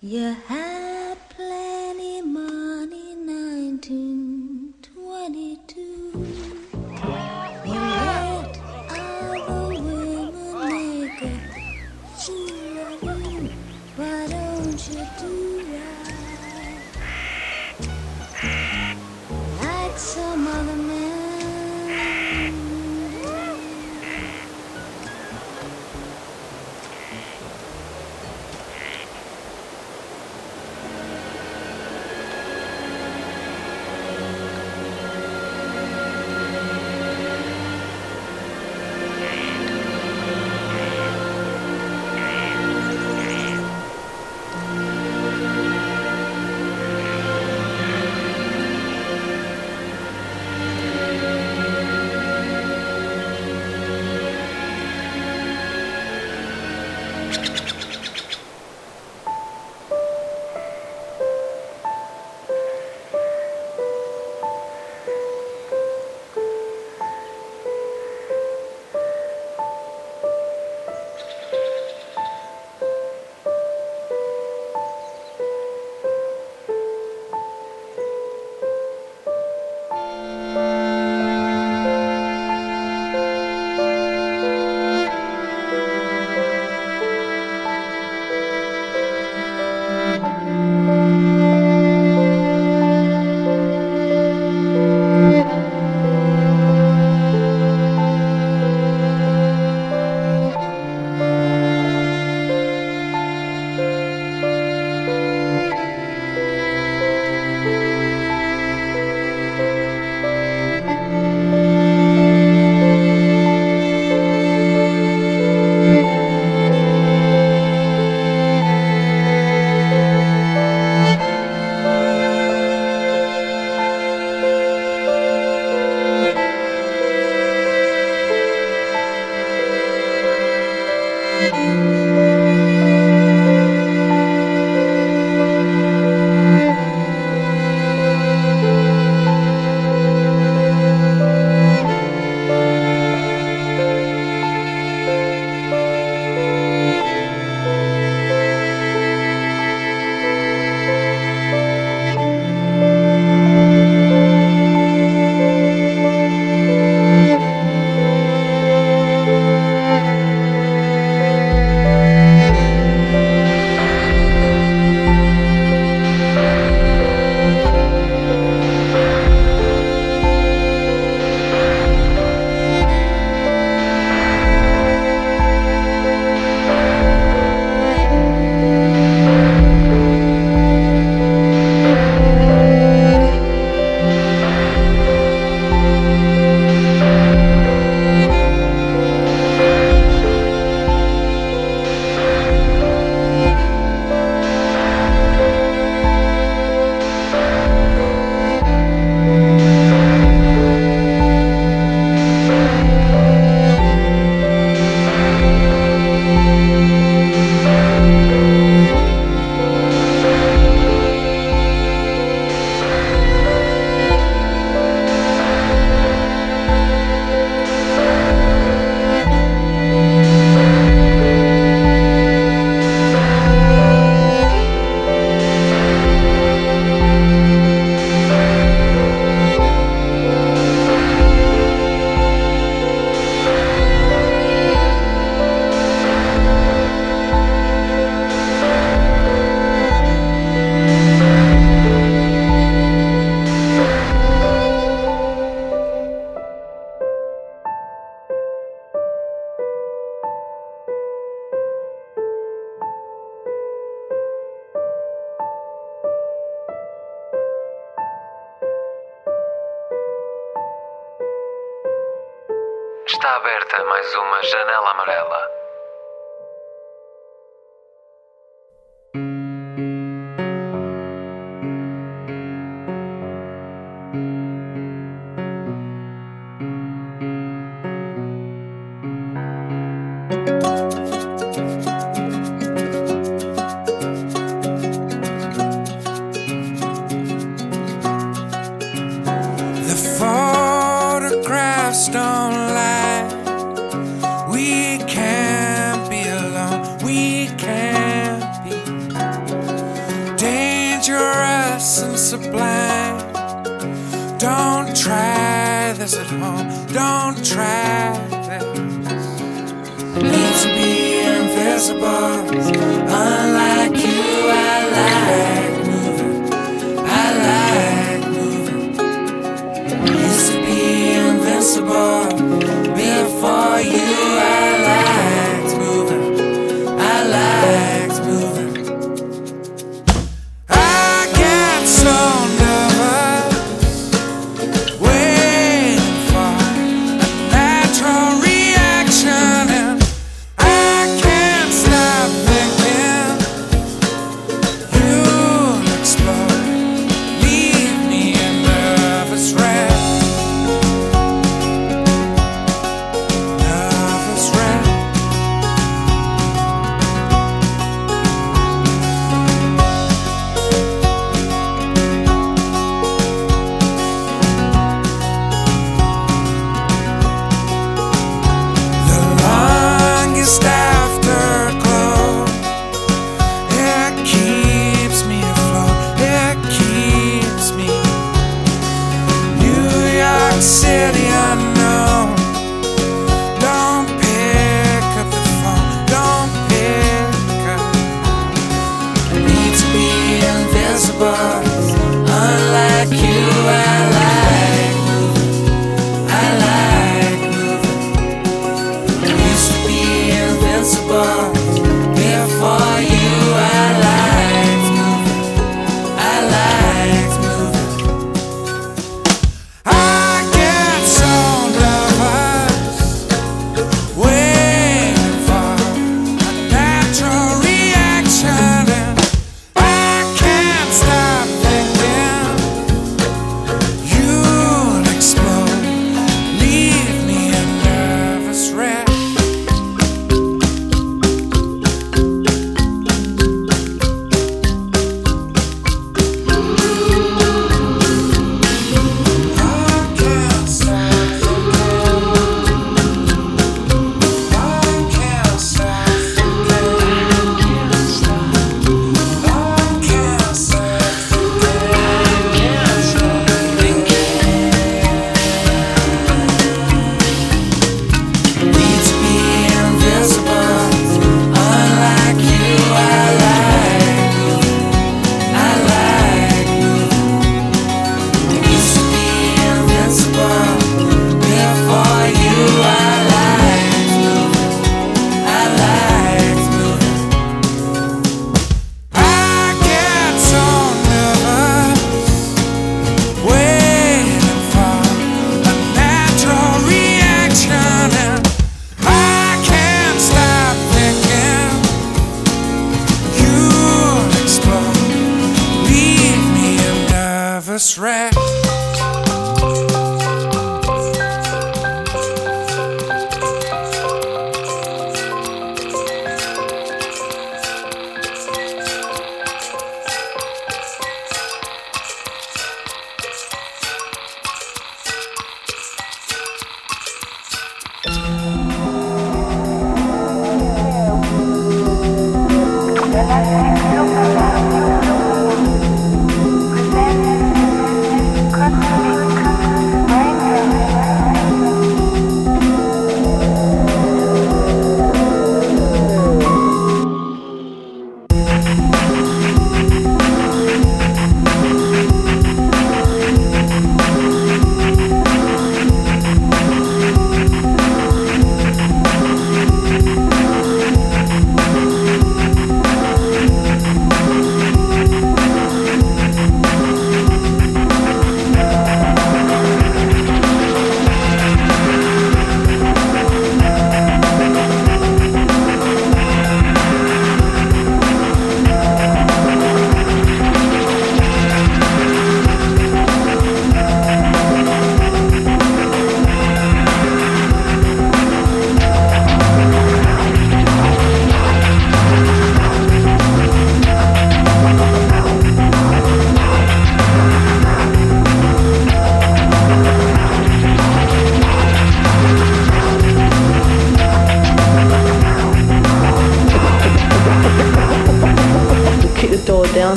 You had plenty money, 1922.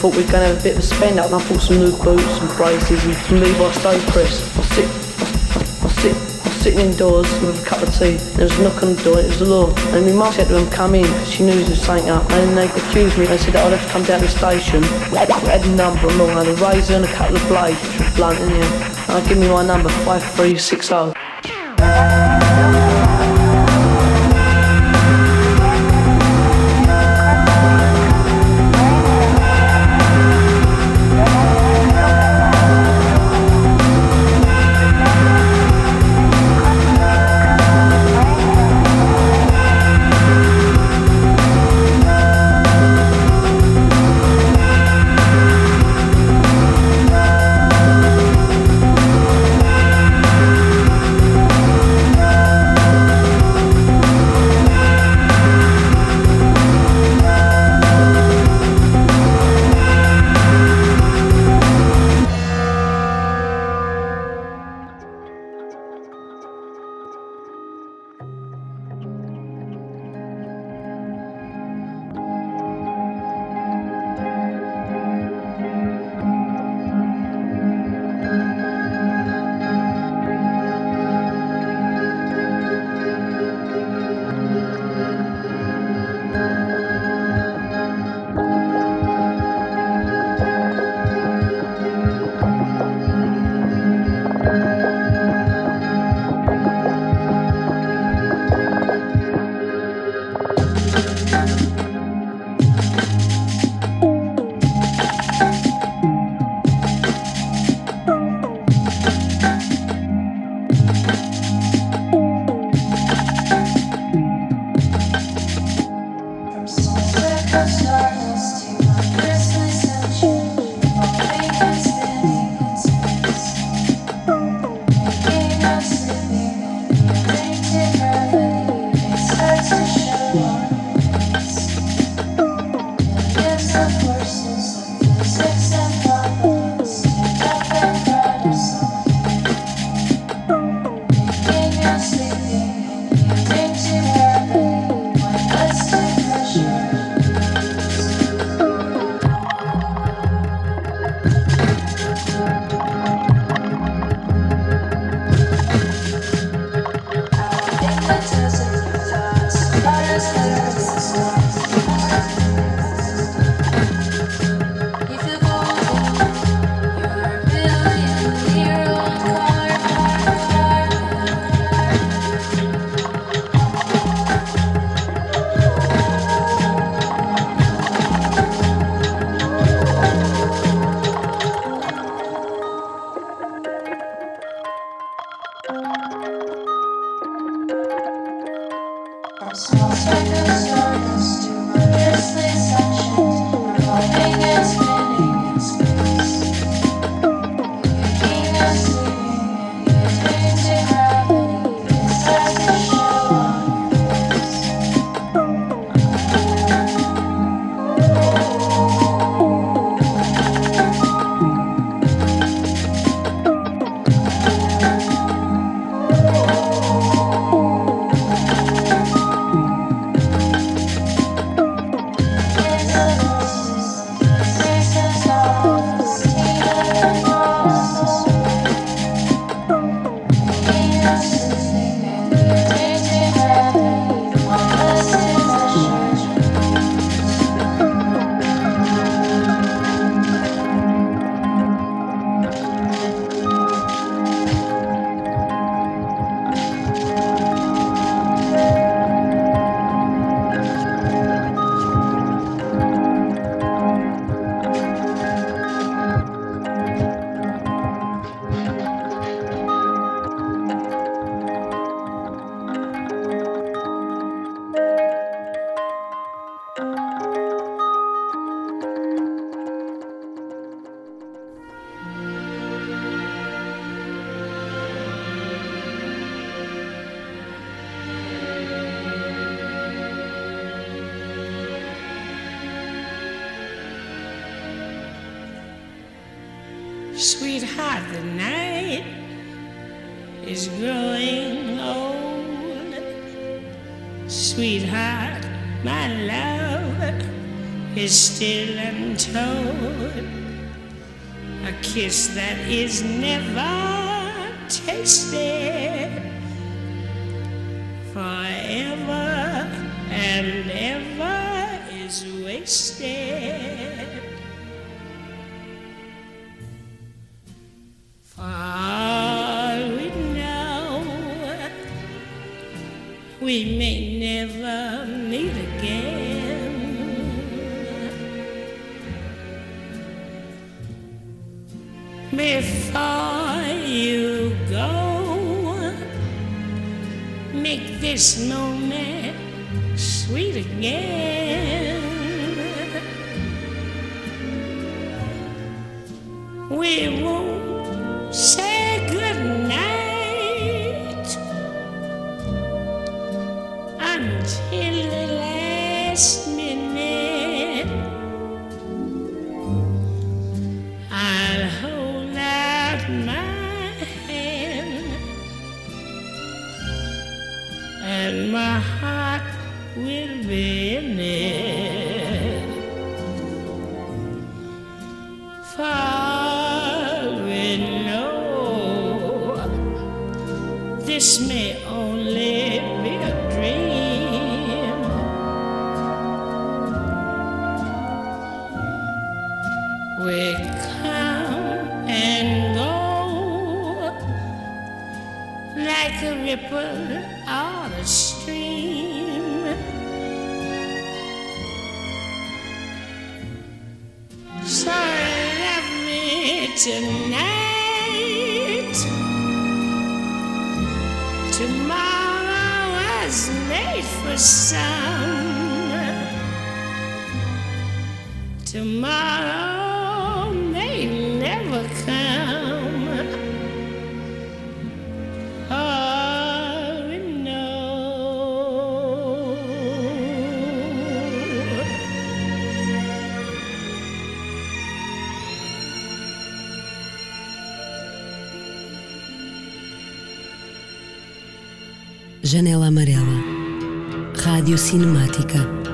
Thought we were going to have a bit of a spend up. And I bought some new boots, and braces, and Levi Sta-Prest. I was, sit, I sit, I was sitting indoors with a cup of tea. There was a knock on the door. It was the law. And my mum said to them, "Come in," because she knew there was something up. And they accused me. They said that I'd have to come down to the station. I had a number and all, and a razor and a couple of blades, blunt, and yeah. And I give me my number, five three six zero. Sweetheart, the night is growing old. Sweetheart, my love is still untold. A kiss that is never tasted forever and ever is wasted. snow prépare Cinemática.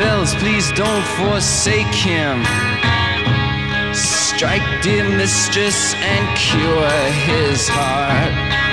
bells, please don't forsake him. Strike, dear mistress, and cure his heart.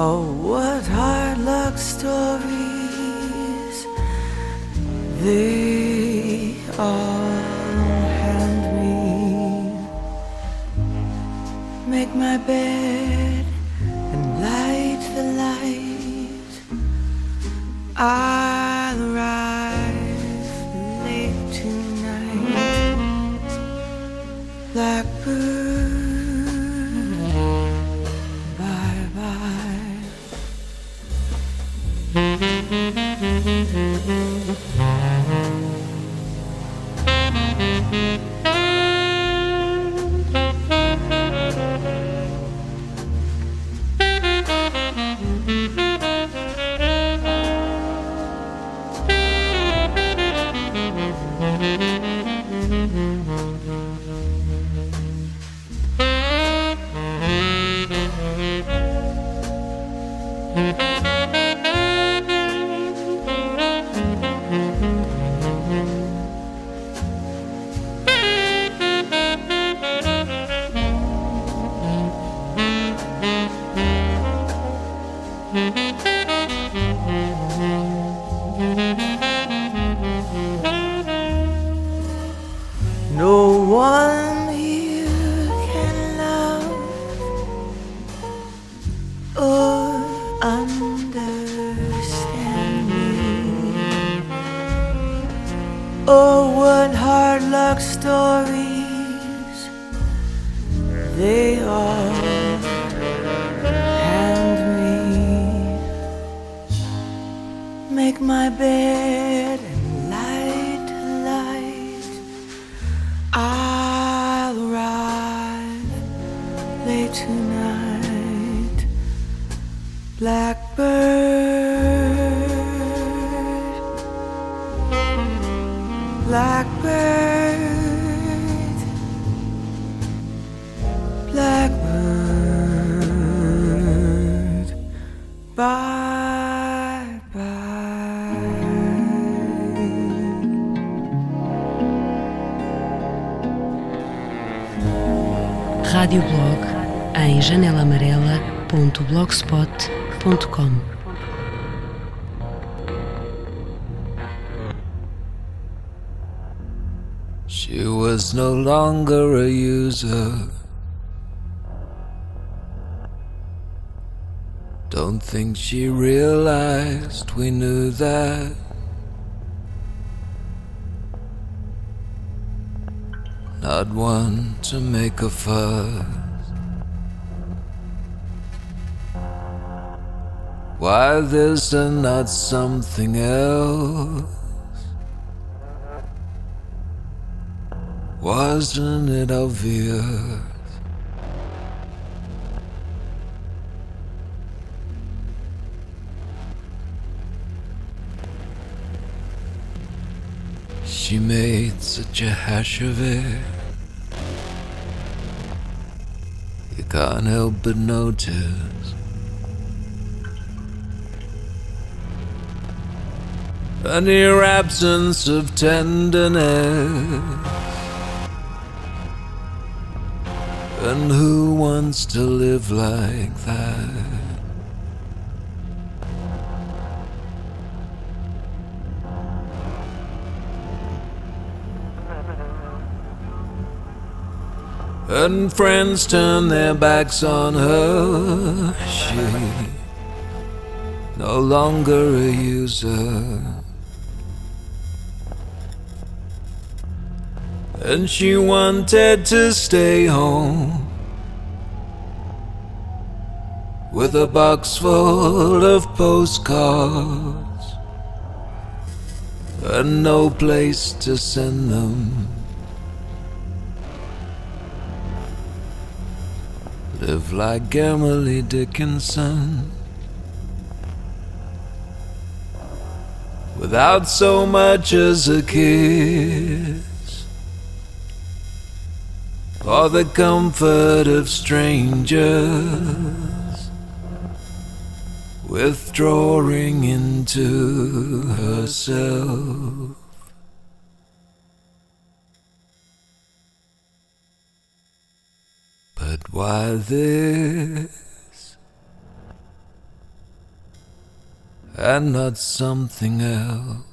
Oh, what hard luck stories they all hand me. Make my bed and light the light. I my bed and light a light. I'll arrive late tonight. Blackbird, Rádio Blog em janelamarela.blogspot.com She was no longer a user. Don't think she realized we knew that. Not one to make a fuss. Why there's there not something else? Wasn't it obvious? She made such a hash of it. Can't help but notice. A near absence of tenderness. And who wants to live like that? And friends turn their backs on her. She no longer a user. And she wanted to stay home with a box full of postcards and no place to send them. Live like Emily Dickinson. Without so much as a kiss. Or the comfort of strangers. Withdrawing into herself. But why this and not something else?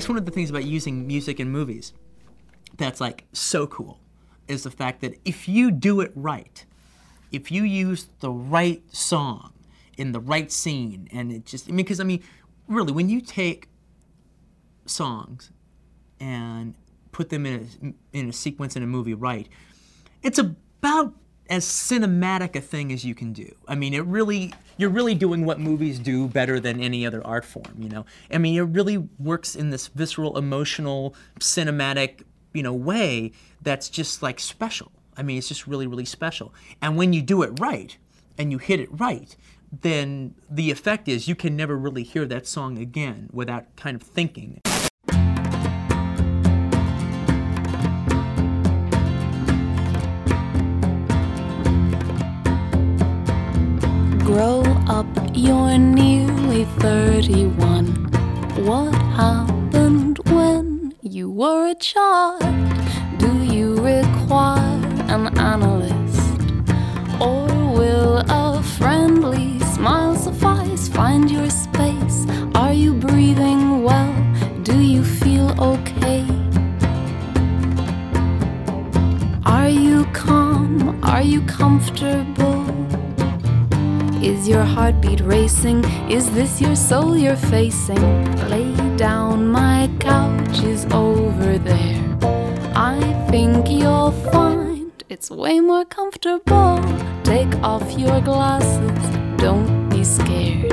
That's one of the things about using music in movies that's like so cool is the fact that if you do it right, if you use the right song in the right scene, and it just, I mean, because I mean, really, when you take songs and put them in a, in a sequence in a movie right, it's about as cinematic a thing as you can do. I mean, it really, you're really doing what movies do better than any other art form, you know? I mean, it really works in this visceral, emotional, cinematic, you know, way that's just like special. I mean, it's just really, really special. And when you do it right and you hit it right, then the effect is you can never really hear that song again without kind of thinking. You're nearly 31. What happened when you were a child? Do you require an analyst? Or will a friendly smile suffice? Find your space. Are you breathing well? Do you feel okay? Are you calm? Are you comfortable? Is your heartbeat racing? Is this your soul you're facing? Lay down, my couch is over there. I think you'll find it's way more comfortable. Take off your glasses, don't be scared.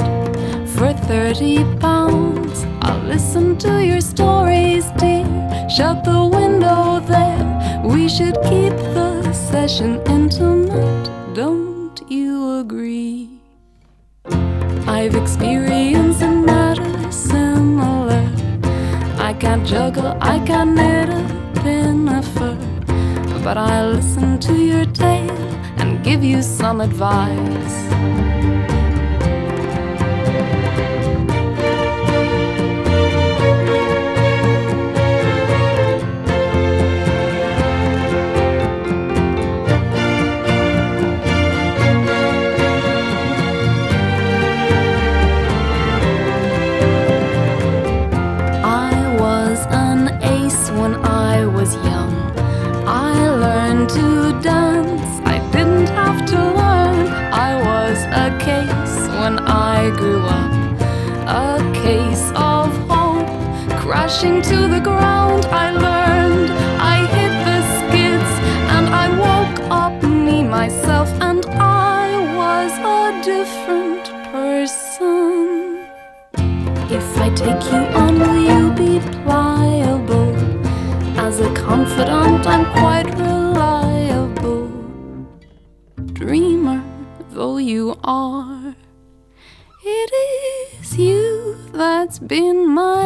For 30 pounds, I'll listen to your stories, dear. Shut the window there. We should keep the session intimate. Don't you agree? I've experienced a matter similar. I can't juggle, I can't knit a pin of fur. But I'll listen to your tale and give you some advice. Been my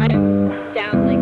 I'm down like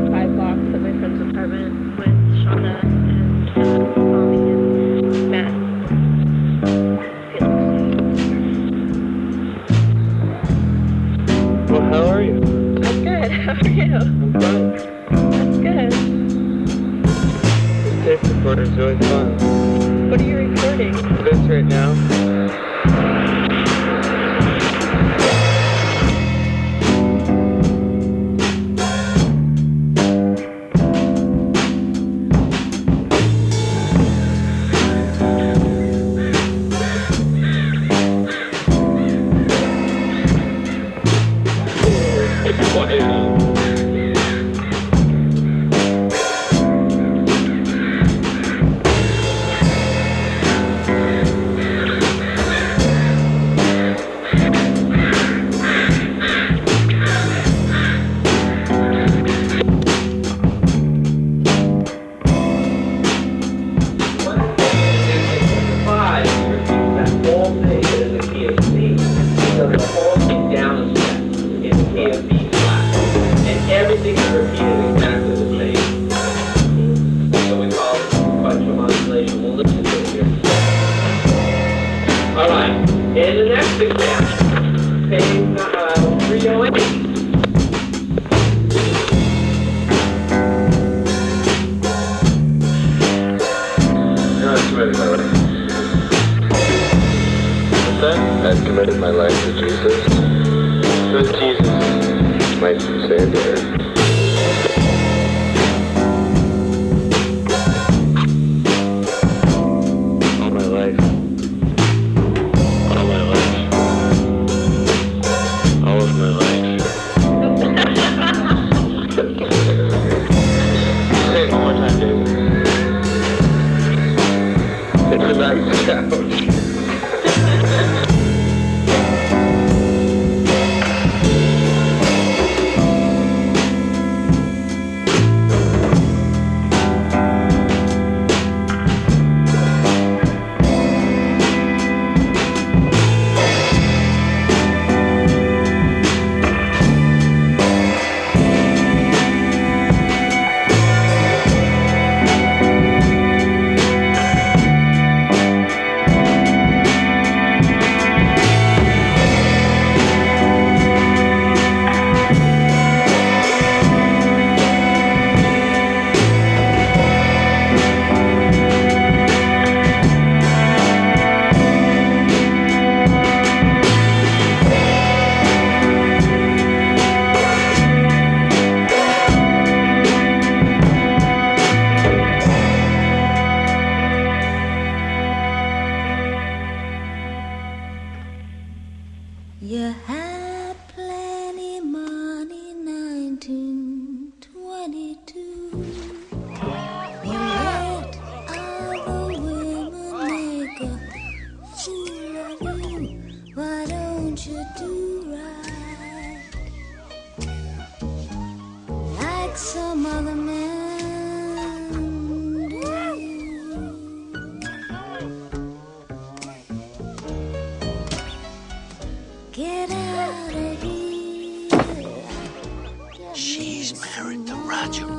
married to